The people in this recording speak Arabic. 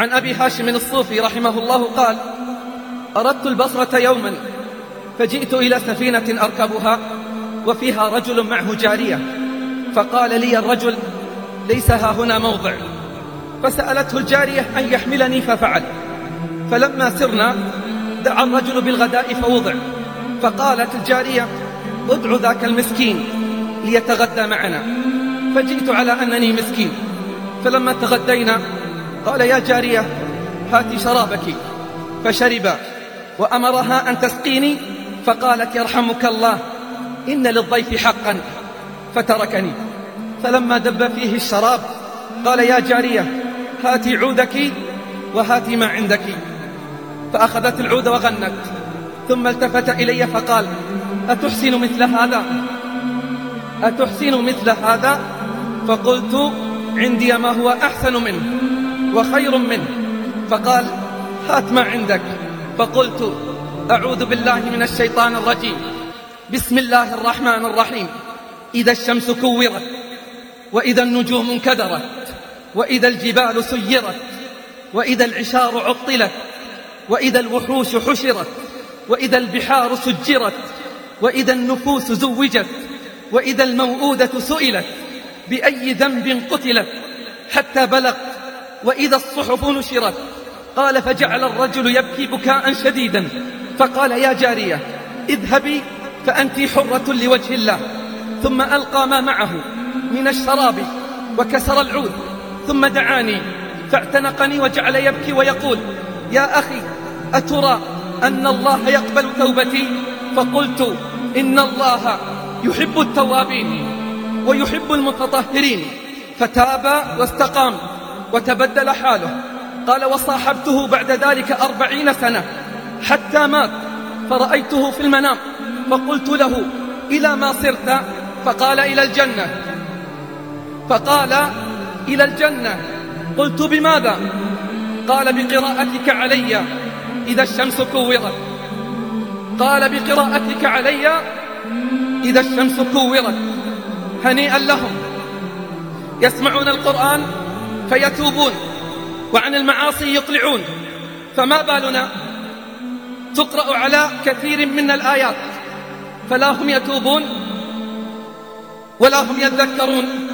عن أبي هاشم الصوفي رحمه الله قال أردت البصرة يوما فجئت إلى سفينة أركبها وفيها رجل معه جارية فقال لي الرجل ليس ها هنا موضع. فسألته الجارية أن يحملني ففعل. فلما سرنا دعا الرجل بالغداء فوضع. فقالت الجارية ادع ذاك المسكين ليتغدى معنا. فجئت على أنني مسكين. فلما تغدينا قال يا جارية هاتي شرابك. فشرب وأمرها أن تسقيني فقالت يرحمك الله إن للضيف حقا. فتركني. فلما دب فيه الشراب قال يا جارية هاتي عودك وهاتي ما عندك. فأخذت العود وغنت. ثم التفت إلي فقال أتحسن مثل هذا؟ أتحسن مثل هذا؟ فقلت عندي ما هو أحسن منه. وخير منه. فقال هات ما عندك. فقلت أعوذ بالله من الشيطان الرجيم. بسم الله الرحمن الرحيم. إذا الشمس كورت وإذا النجوم انكدرت وإذا الجبال سيرت وإذا العشار عطلت وإذا الوحوش حشرت وإذا البحار سجرت وإذا النفوس زوجت وإذا الموءودة سئلت بأي ذنب قتلت حتى بلغ وإذا الصحف نشرت قال فجعل الرجل يبكي بكاء شديدا فقال يا جارية اذهبي فأنت حرة لوجه الله. ثم ألقى ما معه من الشراب وكسر العود. ثم دعاني فاعتنقني وجعل يبكي ويقول يا أخي أترى أن الله يقبل توبتي؟ فقلت إن الله يحب التوابين ويحب المتطهرين. فتاب واستقام. وتبدل حاله. قال وصاحبته بعد ذلك أربعين سنة. حتى مات. فرأيته في المنام. فقلت له إلى ما صرت؟ فقال إلى الجنة. فقال إلى الجنة. قلت بماذا؟ قال بقراءتك علي. إذا الشمس كورت. قال بقراءتك علي. إذا الشمس كورت. هنيئا لهم. يسمعون القرآن. فيتوبون وعن المعاصي يقلعون. فما بالنا؟ تقرأ على كثير من الآيات. فلا هم يتوبون ولا هم يذكرون.